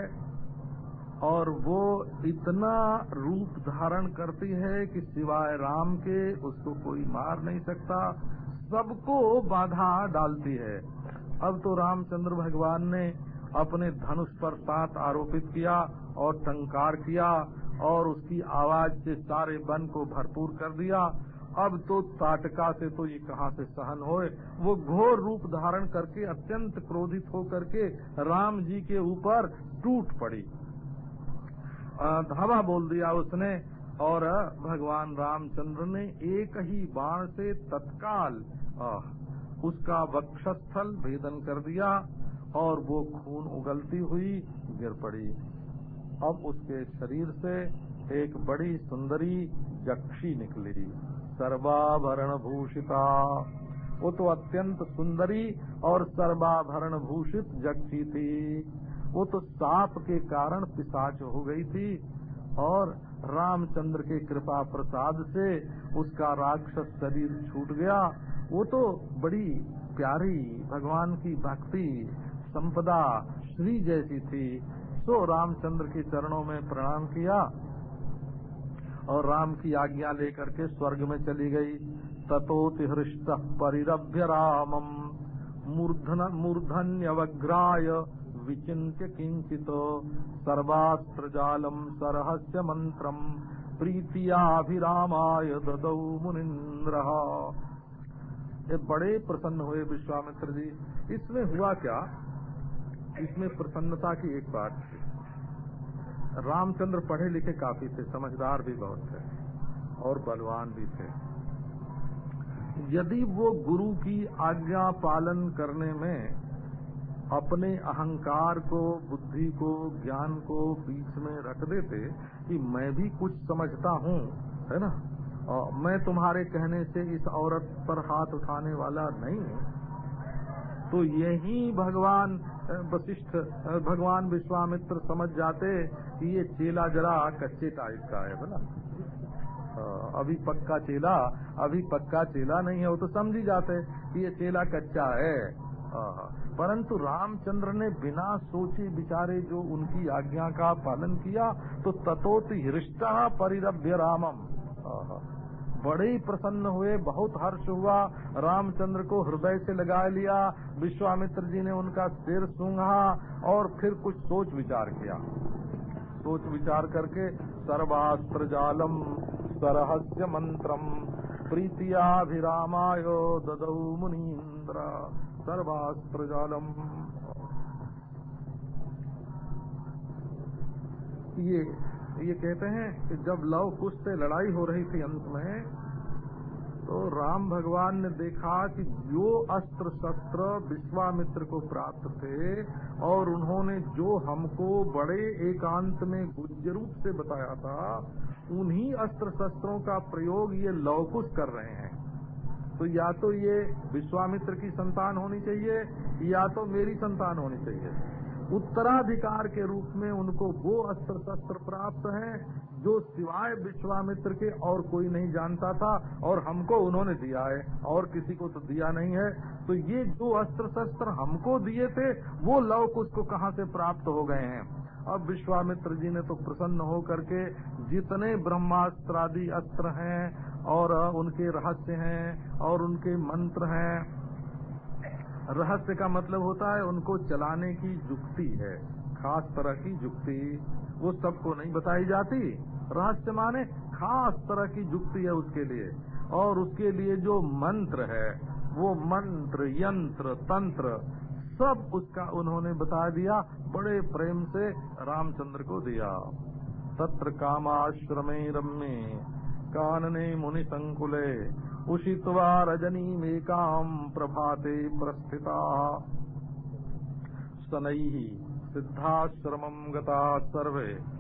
और वो इतना रूप धारण करती है कि सिवाय राम के उसको कोई मार नहीं सकता। सबको बाधा डालती है। अब तो रामचंद्र भगवान ने अपने धनुष पर सात आरोपित किया और टंकार किया और उसकी आवाज़ से सारे वन को भरपूर कर दिया। अब तो ताटका से तो ये कहाँ से सहन होए? वो घोर रूप धारण करके, अत्यंत क्रोधित होकर के राम जी के ऊपर टूट पड़ी। धावा बोल दिया उसने और भगवान रामचंद्र ने एक ही बाण से तत्काल उसका वक्षस्थल भेदन कर दिया। और वो खून उगलती हुई गिर पड़ी। अब उसके शरीर से एक बड़ी सुंदरी जक्षी निकली। सर्वाभरण भूषिता वो तो अत्यंत सुंदरी और सर्वाभरण भूषित जक्षी थी। वो तो साप के कारण पिसाच हो गई थी और रामचंद्र के कृपा प्रसाद से उसका राक्षस शरीर छूट गया। वो तो बड़ी प्यारी भगवान की भक्ति संपदा श्री जैसी थी। तो रामचंद्र के चरणों में प्रणाम किया और राम की आज्ञा लेकर के स्वर्ग में चली गई। ततोति हृष्ट परिरभ्य रामम। मूर्धन, मूर्धन्यवग्राय विचिन्त्य किंचित सर्वास्त्र जालम सरहस्य मंत्रम प्रीतियाभिरामाय ददौ मुनिन्द्र। ये बड़े प्रसन्न हुए विश्वामित्र जी, इसमें हुआ क्या? इसमें प्रसन्नता की एक बात थी। रामचंद्र पढ़े लिखे काफ़ी थे, समझदार भी बहुत थे और बलवान भी थे। यदि वो गुरु की आज्ञा पालन करने में अपने अहंकार को, बुद्धि को, ज्ञान को बीच में रख देते कि मैं भी कुछ समझता हूँ, है ना? और मैं तुम्हारे कहने से इस औरत पर हाथ उठाने वाला नहीं हूँ तो यही भगवान वशिष्ठ भगवान विश्वामित्र समझ जाते कि ये चेला जरा कच्चे टाइप का है, बोला। अभी पक्का चेला, अभी पक्का चेला नहीं है, वो तो समझ ही जाते कि ये चेला कच्चा है। परंतु रामचंद्र ने बिना सोचे विचारे जो उनकी आज्ञा का पालन किया तो ततोत हृष्टा परिरभ्य रामम। बड़े ही प्रसन्न हुए, बहुत हर्ष हुआ। रामचंद्र को हृदय से लगा लिया। विश्वामित्र जी ने उनका सिर सूंघा और फिर कुछ सोच विचार किया। सोच विचार करके, सर्वास्त्र जालम, सरहस्य मंत्रम, प्रीतियाभिरामाय ददौ मुनीन्द्र, सर्वास्त्र जालम। ये ये कहते हैं कि जब लव कुश से लड़ाई हो रही थी अंत में तो राम भगवान ने देखा कि जो अस्त्र शस्त्र विश्वामित्र को प्राप्त थे और उन्होंने जो हमको बड़े एकांत में गुज्ज रूप से बताया था, उन्हीं अस्त्र शस्त्रों का प्रयोग ये लवकुश कर रहे हैं। तो या तो ये विश्वामित्र की संतान होनी चाहिए, या तो मेरी संतान होनी चाहिए। उत्तराधिकार के रूप में उनको वो अस्त्र शस्त्र प्राप्त हैं, जो सिवाय विश्वामित्र के और कोई नहीं जानता था, और हमको उन्होंने दिया है, और किसी को तो दिया नहीं है। तो ये जो अस्त्र शस्त्र हमको दिए थे, वो लव कुछ को कहाँ से प्राप्त हो गए हैं? अब विश्वामित्र जी ने तो प्रसन्न हो करके जितने ब्रह्मास्त्र आदि अस्त्र हैं, और उनके रहस्य हैं, और उनके मंत्र हैं रहस्य का मतलब होता है उनको चलाने की जुक्ति है। खास तरह की जुक्ति, वो सबको नहीं बताई जाती। रहस्य माने खास तरह की जुक्ति है उसके लिए। और उसके लिए जो मंत्र है, वो मंत्र, यंत्र, तंत्र, सब उसका उन्होंने बता दिया, बड़े प्रेम से रामचंद्र को दिया। तत्र कामाश्रमे रम्ये, कानने मुनि संकुले उषित्वा रजनीमेकाम् प्रभाते प्रस्थिता। शनैः सिद्धाश्रमम् गता सर्वे।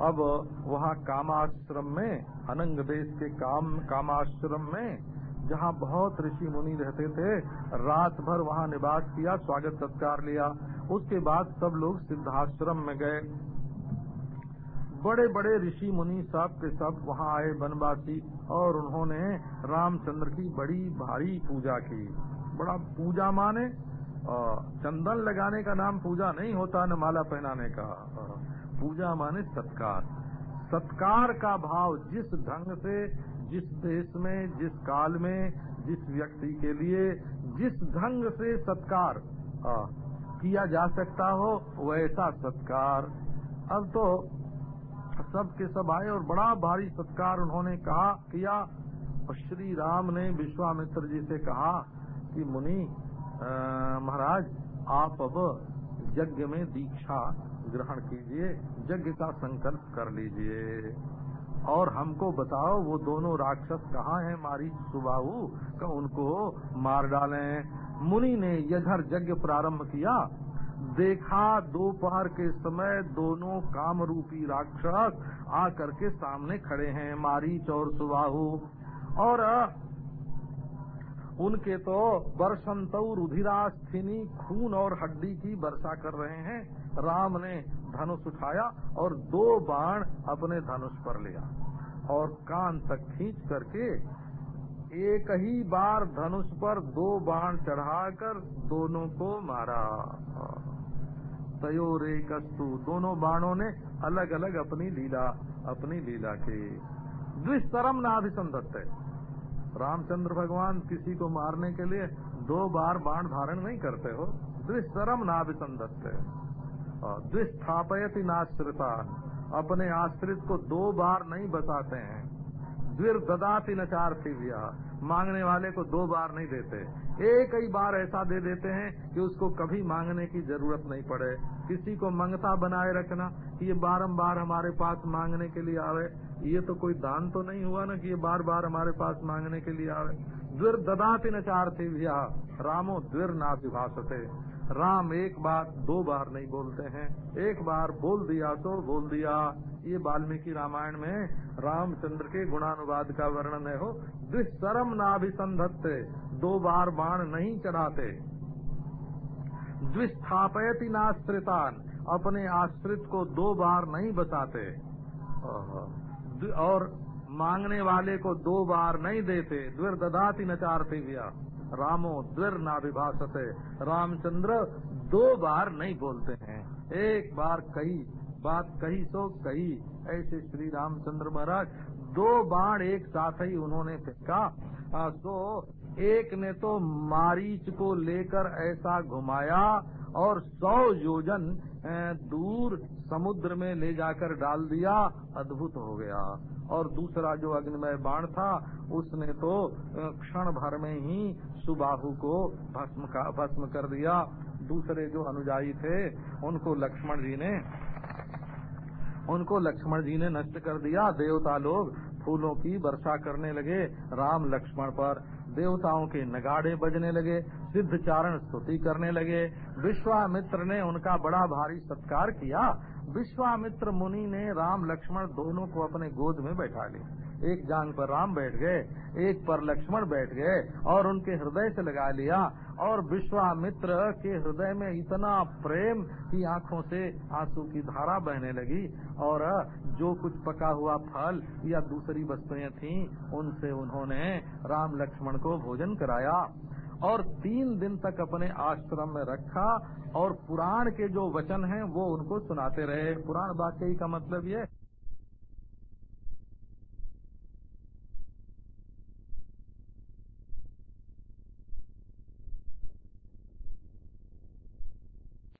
अब वहाँ कामाश्रम में, अनंग देश के काम, कामाश्रम में, जहाँ बहुत ऋषि मुनि रहते थे, रात भर वहाँ निवास किया, स्वागत सत्कार लिया। उसके बाद सब लोग सिद्धाश्रम में गए। बड़े बड़े ऋषि मुनि सब के सब वहाँ आए वनवासी और उन्होंने रामचंद्र की बड़ी भारी पूजा की। बड़ा पूजा माने चंदन लगाने का नाम पूजा नहीं होता, न माला पहनाने का। पूजा माने सत्कार। सत्कार का भाव जिस ढंग से, जिस देश में, जिस काल में, जिस व्यक्ति के लिए, जिस ढंग से सत्कार किया जा सकता हो, वैसा सत्कार। अब तो सब के सब आए और बड़ा भारी सत्कार उन्होंने कहा, किया। और श्री राम ने विश्वामित्र जी से कहा कि, मुनि महाराज, आप अब यज्ञ में दीक्षा ग्रहण कीजिए, यज्ञ का संकल्प कर लीजिए। और हमको बताओ, वो दोनों राक्षस कहाँ हैं, मारी सुबाहु? का उनको मार डालें। मुनि ने यधर यज्ञ प्रारंभ किया। देखा, दोपहर के समय दोनों काम रूपी राक्षस आकर के सामने खड़े हैं, मारीच और सुबाहु। और, उनके तो वर्षंत रुधिरास्थिनी खून और हड्डी की वर्षा कर रहे हैं। राम ने धनुष उठाया और दो बाण अपने धनुष पर लिया और कान तक खींच करके एक ही बार धनुष पर दो बाण चढ़ाकर दोनों को मारा। तयो रे कस्तु दोनों बाणों ने अलग अलग अपनी लीला अपनी लीला के। द्विस्तरम नाभिसंधत है रामचंद्र भगवान किसी को मारने के लिए दो बार बाण धारण नहीं करते हो। द्विस्तरम नाभिसंधत है द्विस्थापयति नाश्रिता अपने आश्रित को दो बार नहीं बसाते हैं। द्विर ददाति नचार्थिव्या मांगने वाले को दो बार नहीं देते। एक ही बार ऐसा दे देते हैं कि उसको कभी मांगने की ज़रूरत नहीं पड़े। किसी को मंगता बनाए रखना कि ये बारंबार हमारे पास मांगने के लिए आवे। ये तो कोई दान तो नहीं हुआ ना कि ये बार बार हमारे पास मांगने के लिए आवे। द्विर ददाति भैया रामो द्विर नाभिभाषते राम एक बार, दो बार नहीं बोलते हैं। एक बार बोल दिया तो बोल दिया। ये वाल्मीकि रामायण में रामचंद्र के गुणानुवाद का वर्णन है हो। द्विशरम नाभिसंधत्ते, दो बार बाण नहीं चढ़ाते। द्विस्थापयति नाश्रितान अपने आश्रित को दो बार नहीं बसाते। और मांगने वाले को दो बार नहीं देते। द्विर ददाति नचारते व्या रामो द्विर नाभिभाषते। रामचंद्र दो बार नहीं बोलते हैं। एक बार कही, बात कही सो कही। ऐसे श्री रामचंद्र महाराज दो बाण एक साथ ही उन्होंने फेंका। तो एक ने तो मारीच को लेकर ऐसा घुमाया और सौ योजन दूर समुद्र में ले जाकर डाल दिया। अद्भुत हो गया। और दूसरा जो अग्निमय बाण था, उसने तो क्षण भर में ही सुबाहु को भस्म का, भस्म कर दिया। दूसरे जो अनुजाई थे, उनको लक्ष्मण जी ने, उनको लक्ष्मण जी ने नष्ट कर दिया। देवता लोग फूलों की वर्षा करने लगे राम लक्ष्मण पर। देवताओं के नगाड़े बजने लगे सिद्ध चारण स्तुति करने लगे। विश्वामित्र ने उनका बड़ा भारी सत्कार किया। विश्वामित्र मुनि ने राम लक्ष्मण दोनों को अपने गोद में बैठा लिया। एक जांग पर राम बैठ गए, एक पर लक्ष्मण बैठ गए और उनके हृदय से लगा लिया। और विश्वामित्र के हृदय में इतना प्रेम की आँखों से आँसू की धारा बहने लगी और जो कुछ पका हुआ फल या दूसरी वस्तुएँ थीं, उनसे उन्होंने राम लक्ष्मण को भोजन कराया और तीन दिन तक अपने आश्रम में रखा और पुराण के जो वचन हैं, वो उनको सुनाते रहे। पुराण वाक्य का मतलब ये